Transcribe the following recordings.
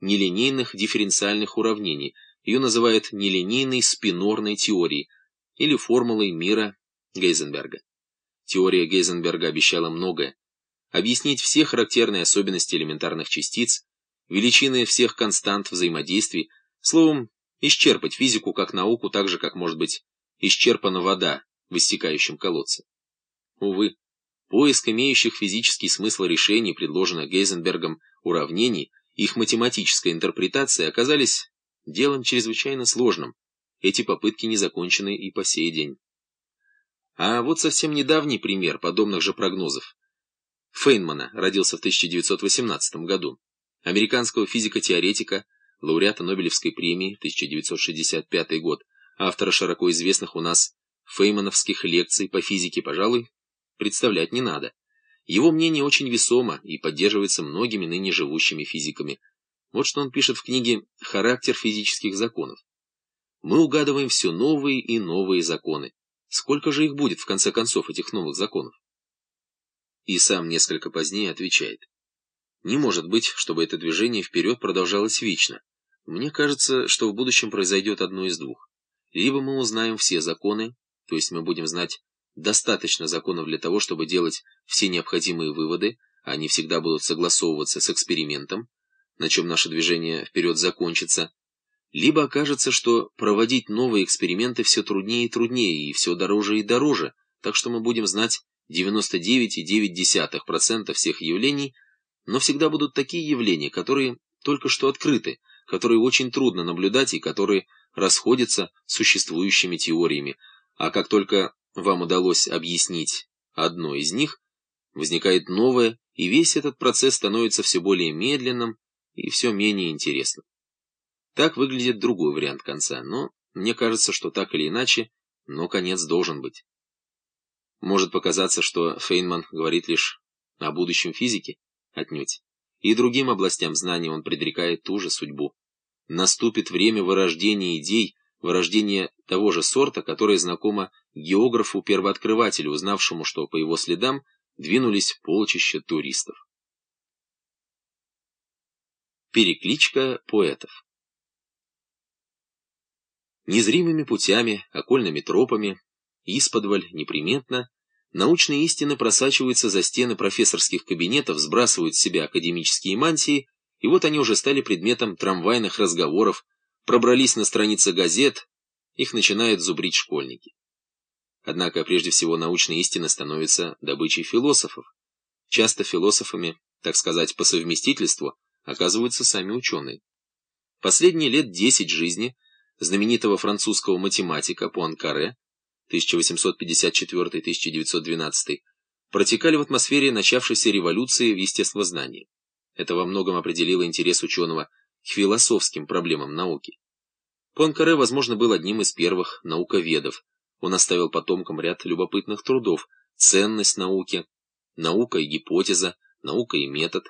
нелинейных дифференциальных уравнений. Ее называют нелинейной спинорной теорией или формулой мира Гейзенберга. Теория Гейзенберга обещала многое. Объяснить все характерные особенности элементарных частиц, величины всех констант взаимодействий, словом, исчерпать физику как науку так же, как может быть исчерпана вода в иссякающем колодце. Увы, поиск имеющих физический смысл решений, предложенных Гейзенбергом уравнений, их математическая интерпретация оказались делом чрезвычайно сложным. Эти попытки не закончены и по сей день. А вот совсем недавний пример подобных же прогнозов. Фейнмана родился в 1918 году. Американского физико-теоретика, лауреата Нобелевской премии 1965 год, автора широко известных у нас феймановских лекций по физике, пожалуй, представлять не надо. Его мнение очень весомо и поддерживается многими ныне живущими физиками. Вот что он пишет в книге «Характер физических законов». Мы угадываем все новые и новые законы. Сколько же их будет, в конце концов, этих новых законов? И сам несколько позднее отвечает. Не может быть, чтобы это движение вперед продолжалось вечно. Мне кажется, что в будущем произойдет одно из двух. Либо мы узнаем все законы, то есть мы будем знать достаточно законов для того, чтобы делать все необходимые выводы, а они всегда будут согласовываться с экспериментом, на чем наше движение вперед закончится, либо окажется, что проводить новые эксперименты все труднее и труднее, и все дороже и дороже, так что мы будем знать 99,9% всех явлений, но всегда будут такие явления, которые только что открыты, которые очень трудно наблюдать и которые расходятся с существующими теориями, а как только вам удалось объяснить одно из них, возникает новое, и весь этот процесс становится все более медленным и все менее интересным. Так выглядит другой вариант конца, но мне кажется, что так или иначе, но конец должен быть. Может показаться, что Фейнман говорит лишь о будущем физике, отнюдь. И другим областям знаний он предрекает ту же судьбу. Наступит время вырождения идей, вырождения того же сорта, которое знакомо географу-первооткрывателю, узнавшему, что по его следам двинулись полчища туристов. Перекличка поэтов Незримыми путями, окольными тропами, исподволь, неприметно, научные истины просачиваются за стены профессорских кабинетов, сбрасывают с себя академические мантии, и вот они уже стали предметом трамвайных разговоров, пробрались на страницы газет, их начинают зубрить школьники. Однако, прежде всего, научные истины становятся добычей философов. Часто философами, так сказать, по совместительству, оказываются сами ученые. Последние лет десять жизни знаменитого французского математика Пуанкаре 1854-1912 протекали в атмосфере начавшейся революции в естествознании. Это во многом определило интерес ученого к философским проблемам науки. Пуанкаре, возможно, был одним из первых науковедов, он оставил потомкам ряд любопытных трудов «Ценность науки», «Наука и гипотеза», «Наука и метод».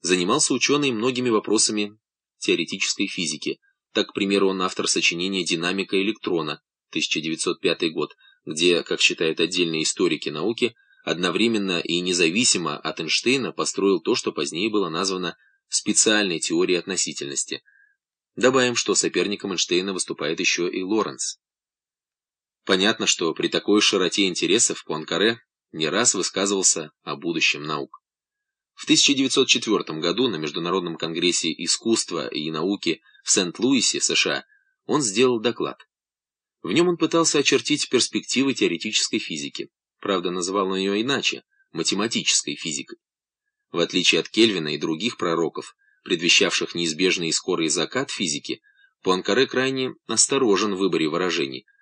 Занимался ученый многими вопросами теоретической физики. Так, к примеру, он автор сочинения «Динамика электрона» 1905 год, где, как считают отдельные историки науки, одновременно и независимо от Эйнштейна построил то, что позднее было названо специальной теорией относительности. Добавим, что соперником Эйнштейна выступает еще и Лоренц. Понятно, что при такой широте интересов Пуанкаре не раз высказывался о будущем наук. В 1904 году на Международном конгрессе искусства и науки в Сент-Луисе, США, он сделал доклад. В нем он пытался очертить перспективы теоретической физики. Правда, называл он ее иначе – математической физикой. В отличие от Кельвина и других пророков, предвещавших неизбежный и скорый закат физики, Пуанкаре крайне осторожен в выборе выражений –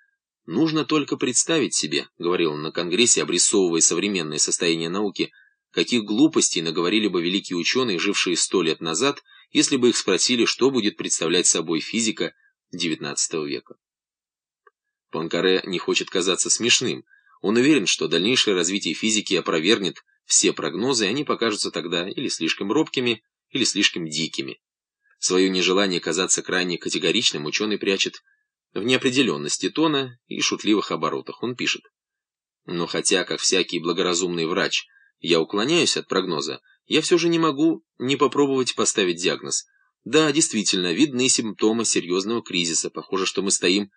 Нужно только представить себе, говорил он на Конгрессе, обрисовывая современное состояние науки, каких глупостей наговорили бы великие ученые, жившие сто лет назад, если бы их спросили, что будет представлять собой физика XIX века. Панкаре не хочет казаться смешным. Он уверен, что дальнейшее развитие физики опровергнет все прогнозы, они покажутся тогда или слишком робкими, или слишком дикими. Свое нежелание казаться крайне категоричным ученый прячет в неопределенности тона и шутливых оборотах. Он пишет. Но хотя, как всякий благоразумный врач, я уклоняюсь от прогноза, я все же не могу не попробовать поставить диагноз. Да, действительно, видны симптомы серьезного кризиса. Похоже, что мы стоим